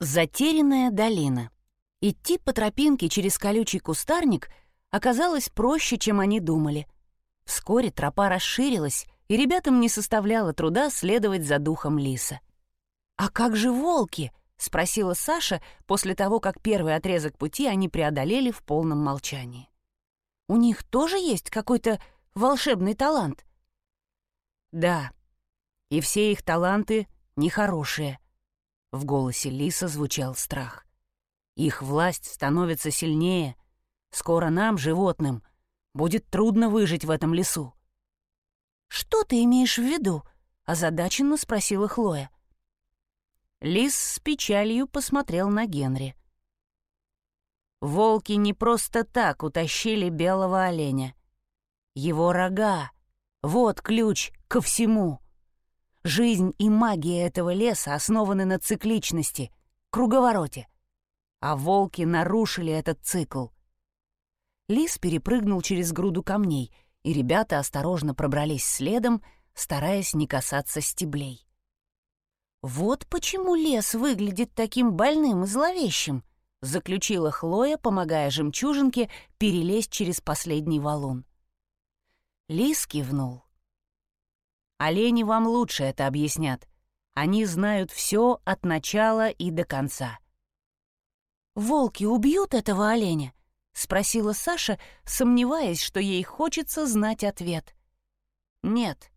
Затерянная долина. Идти по тропинке через колючий кустарник оказалось проще, чем они думали. Вскоре тропа расширилась, и ребятам не составляло труда следовать за духом лиса. «А как же волки?» — спросила Саша после того, как первый отрезок пути они преодолели в полном молчании. «У них тоже есть какой-то волшебный талант?» «Да, и все их таланты нехорошие», — в голосе лиса звучал страх. «Их власть становится сильнее. Скоро нам, животным, будет трудно выжить в этом лесу». «Что ты имеешь в виду?» — озадаченно спросила Хлоя. Лис с печалью посмотрел на Генри. Волки не просто так утащили белого оленя. Его рога — вот ключ ко всему. Жизнь и магия этого леса основаны на цикличности, круговороте. А волки нарушили этот цикл. Лис перепрыгнул через груду камней, и ребята осторожно пробрались следом, стараясь не касаться стеблей. «Вот почему лес выглядит таким больным и зловещим», — заключила Хлоя, помогая жемчужинке перелезть через последний валун. Лис кивнул. «Олени вам лучше это объяснят. Они знают все от начала и до конца». «Волки убьют этого оленя?» — спросила Саша, сомневаясь, что ей хочется знать ответ. «Нет,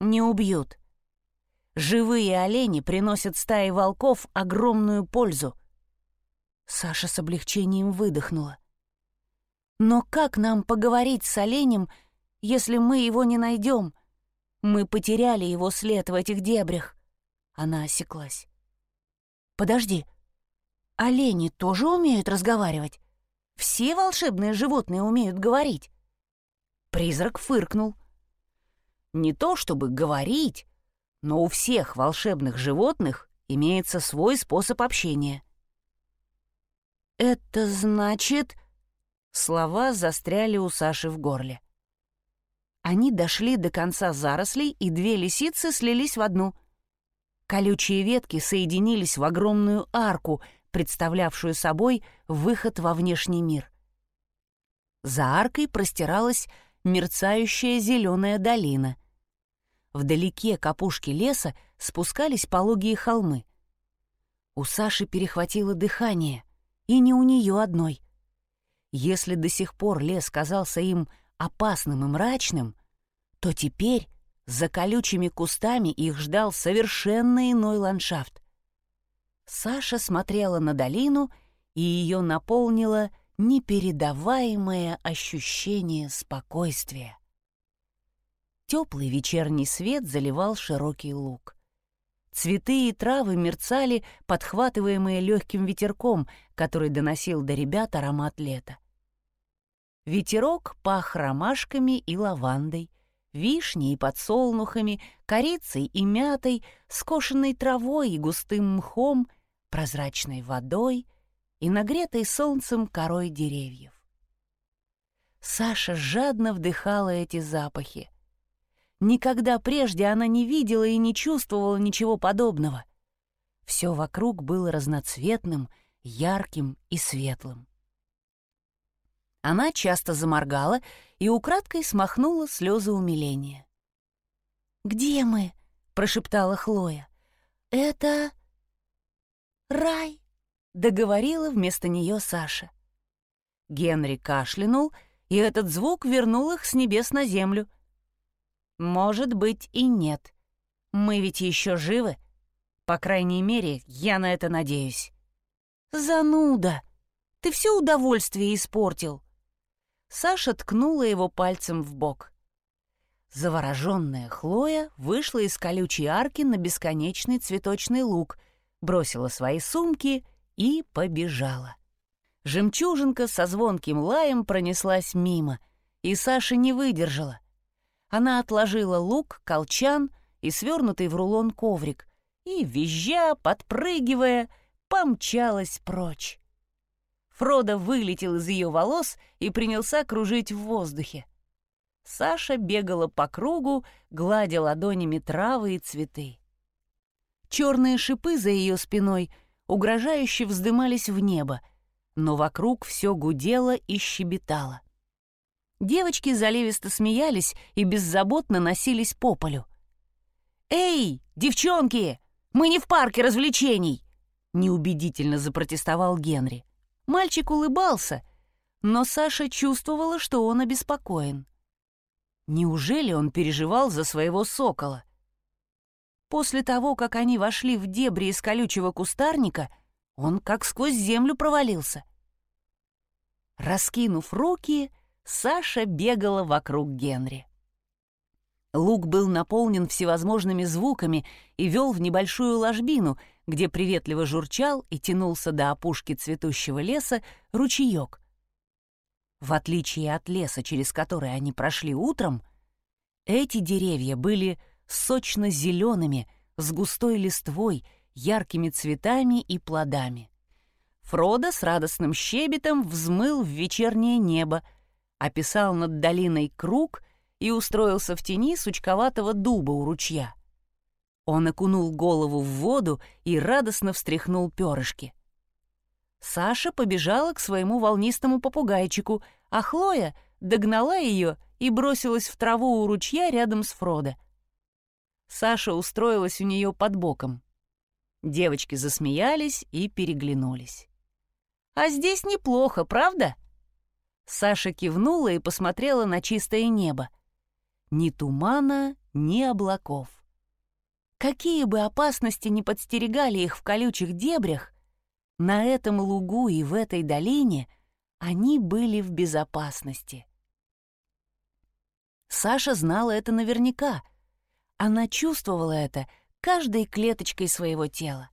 не убьют. Живые олени приносят стае волков огромную пользу. Саша с облегчением выдохнула. Но как нам поговорить с оленем, если мы его не найдем? Мы потеряли его след в этих дебрях. Она осеклась. Подожди, олени тоже умеют разговаривать? Все волшебные животные умеют говорить? Призрак фыркнул. Не то чтобы говорить, но у всех волшебных животных имеется свой способ общения. «Это значит...» Слова застряли у Саши в горле. Они дошли до конца зарослей, и две лисицы слились в одну. Колючие ветки соединились в огромную арку, представлявшую собой выход во внешний мир. За аркой простиралась мерцающая зеленая долина — Вдалеке к леса спускались пологие холмы. У Саши перехватило дыхание, и не у нее одной. Если до сих пор лес казался им опасным и мрачным, то теперь за колючими кустами их ждал совершенно иной ландшафт. Саша смотрела на долину, и ее наполнило непередаваемое ощущение спокойствия. Теплый вечерний свет заливал широкий луг. Цветы и травы мерцали, подхватываемые легким ветерком, который доносил до ребят аромат лета. Ветерок пах ромашками и лавандой, вишней и подсолнухами, корицей и мятой, скошенной травой и густым мхом, прозрачной водой и нагретой солнцем корой деревьев. Саша жадно вдыхала эти запахи — Никогда прежде она не видела и не чувствовала ничего подобного. Все вокруг было разноцветным, ярким и светлым. Она часто заморгала и украдкой смахнула слезы умиления. «Где мы?» — прошептала Хлоя. «Это... рай», — договорила вместо нее Саша. Генри кашлянул, и этот звук вернул их с небес на землю — может быть и нет. Мы ведь еще живы. По крайней мере, я на это надеюсь. Зануда! Ты все удовольствие испортил. Саша ткнула его пальцем в бок. Завороженная Хлоя вышла из колючей арки на бесконечный цветочный луг, бросила свои сумки и побежала. Жемчужинка со звонким лаем пронеслась мимо, и Саша не выдержала — она отложила лук, колчан и свернутый в рулон коврик и, визжа, подпрыгивая, помчалась прочь. Фродо вылетел из ее волос и принялся кружить в воздухе. Саша бегала по кругу, гладя ладонями травы и цветы. Черные шипы за ее спиной угрожающе вздымались в небо, но вокруг все гудело и щебетало. Девочки заливисто смеялись и беззаботно носились по полю. «Эй, девчонки, мы не в парке развлечений!» Неубедительно запротестовал Генри. Мальчик улыбался, но Саша чувствовала, что он обеспокоен. Неужели он переживал за своего сокола? После того, как они вошли в дебри из колючего кустарника, он как сквозь землю провалился. Раскинув руки, Саша бегала вокруг Генри. Луг был наполнен всевозможными звуками и вел в небольшую ложбину, где приветливо журчал и тянулся до опушки цветущего леса ручеек. В отличие от леса, через который они прошли утром, эти деревья были сочно-зелеными, с густой листвой, яркими цветами и плодами. Фродо с радостным щебетом взмыл в вечернее небо, описал над долиной круг и устроился в тени сучковатого дуба у ручья. Он окунул голову в воду и радостно встряхнул перышки. Саша побежала к своему волнистому попугайчику, а Хлоя догнала ее и бросилась в траву у ручья рядом с Фродо. Саша устроилась у нее под боком. Девочки засмеялись и переглянулись. «А здесь неплохо, правда?» Саша кивнула и посмотрела на чистое небо. Ни тумана, ни облаков. Какие бы опасности ни подстерегали их в колючих дебрях, на этом лугу и в этой долине они были в безопасности. Саша знала это наверняка. Она чувствовала это каждой клеточкой своего тела.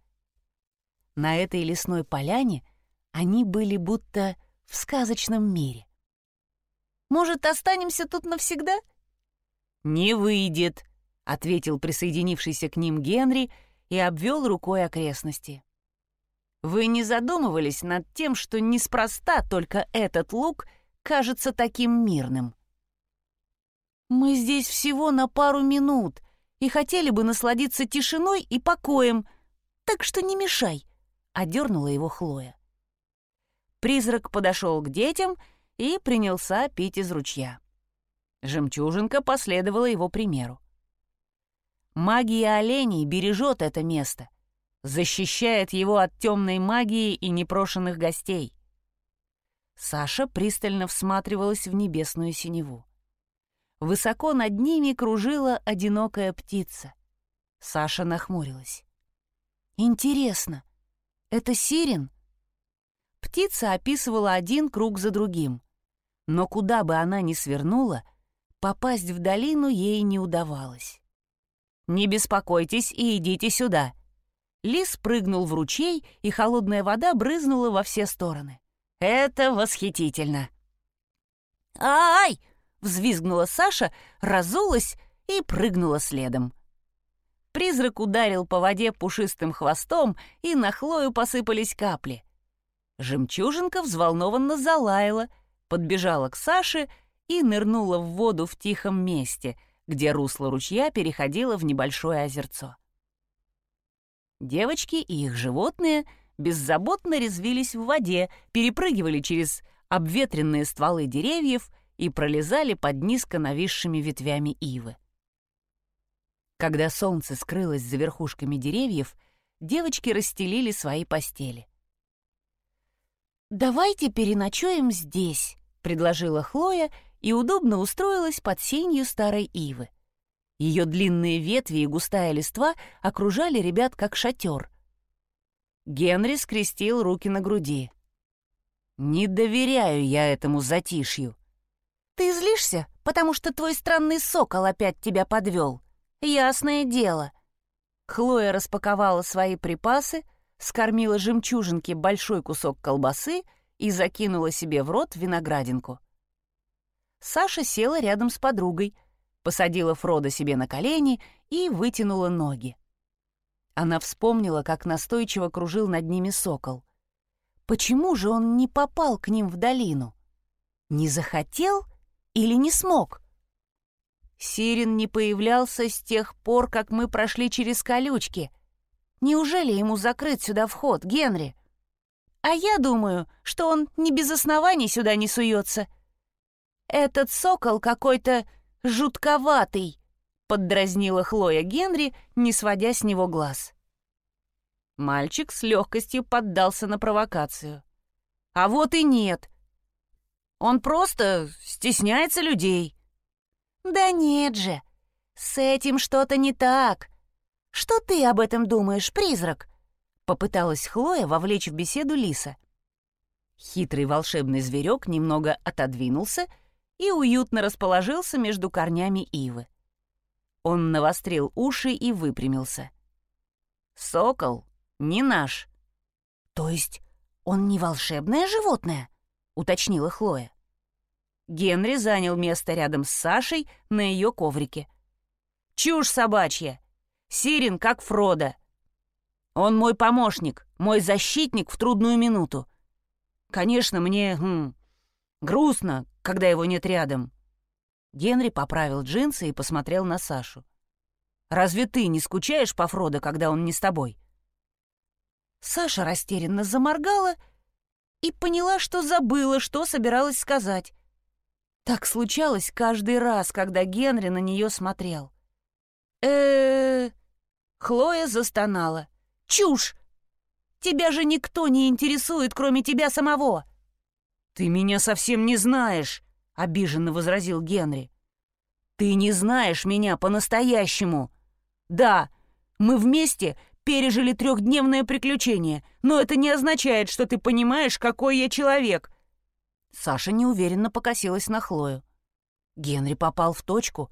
На этой лесной поляне они были будто в сказочном мире. «Может, останемся тут навсегда?» «Не выйдет», — ответил присоединившийся к ним Генри и обвел рукой окрестности. «Вы не задумывались над тем, что неспроста только этот луг кажется таким мирным?» «Мы здесь всего на пару минут и хотели бы насладиться тишиной и покоем, так что не мешай», — одернула его Хлоя. Призрак подошел к детям и принялся пить из ручья. Жемчужинка последовала его примеру. Магия оленей бережет это место, защищает его от темной магии и непрошенных гостей. Саша пристально всматривалась в небесную синеву. Высоко над ними кружила одинокая птица. Саша нахмурилась. «Интересно, это сирен?» Птица описывала один круг за другим. Но куда бы она ни свернула — Попасть в долину ей не удавалось. «Не беспокойтесь и идите сюда». Лис прыгнул в ручей, и холодная вода брызнула во все стороны. «Это восхитительно!» «Ай!» — взвизгнула Саша, разулась и прыгнула следом. Призрак ударил по воде пушистым хвостом, и на Хлою посыпались капли. Жемчужинка взволнованно залаяла, подбежала к Саше и нырнула в воду в тихом месте, где русло ручья переходило в небольшое озерцо. Девочки и их животные беззаботно резвились в воде, перепрыгивали через обветренные стволы деревьев и пролезали под низко нависшими ветвями ивы. Когда солнце скрылось за верхушками деревьев, девочки расстелили свои постели. «Давайте переночуем здесь», — предложила Хлоя и удобно устроилась под сенью старой ивы. Ее длинные ветви и густая листва окружали ребят как шатер. Генри скрестил руки на груди. «Не доверяю я этому затишью». «Ты злишься, потому что твой странный сокол опять тебя подвел? Ясное дело». Хлоя распаковала свои припасы, скормила жемчужинке большой кусок колбасы и закинула себе в рот виноградинку. Саша села рядом с подругой, посадила Фрода себе на колени и вытянула ноги. Она вспомнила, как настойчиво кружил над ними сокол. Почему же он не попал к ним в долину? Не захотел или не смог? Сирен не появлялся с тех пор, как мы прошли через колючки. Неужели ему закрыт сюда вход, Генри? А я думаю, что он не без оснований сюда не суется. Этот сокол какой-то жутковатый, поддразнила Хлоя Генри, не сводя с него глаз. Мальчик с легкостью поддался на провокацию. А вот и нет. Он просто стесняется людей. Да нет же, с этим что-то не так. Что ты об этом думаешь, призрак? Попыталась Хлоя вовлечь в беседу Лиса. Хитрый волшебный зверек немного отодвинулся и уютно расположился между корнями ивы. Он навострил уши и выпрямился. «Сокол не наш». «То есть он не волшебное животное?» — уточнила Хлоя. Генри занял место рядом с Сашей на ее коврике. «Чушь собачья! Сирин, как Фродо. Он мой помощник, мой защитник в трудную минуту. Конечно, мне хм, грустно, когда его нет рядом». Генри поправил джинсы и посмотрел на Сашу. «Разве ты не скучаешь по Фродо, когда он не с тобой?» Саша растерянно заморгала и поняла, что забыла, что собиралась сказать. Так случалось каждый раз, когда Генри на нее смотрел. э Хлоя застонала. «Чушь! Тебя же никто не интересует, кроме тебя самого!» «Ты меня совсем не знаешь!» — обиженно возразил Генри. «Ты не знаешь меня по-настоящему! Да, мы вместе пережили трехдневное приключение, но это не означает, что ты понимаешь, какой я человек!» Саша неуверенно покосилась на Хлою. Генри попал в точку.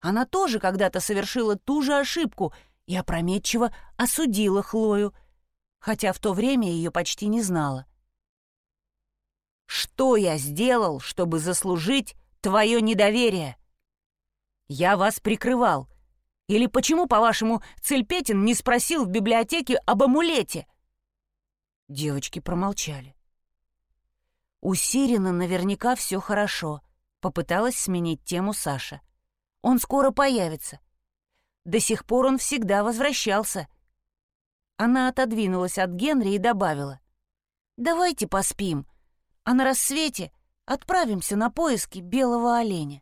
Она тоже когда-то совершила ту же ошибку и опрометчиво осудила Хлою, хотя в то время ее почти не знала. «Что я сделал, чтобы заслужить твое недоверие? Я вас прикрывал. Или почему, по-вашему, Цельпетин не спросил в библиотеке об амулете?» Девочки промолчали. У Сирина наверняка все хорошо, попыталась сменить тему Саша. Он скоро появится. До сих пор он всегда возвращался. Она отодвинулась от Генри и добавила. «Давайте поспим, а на рассвете отправимся на поиски белого оленя».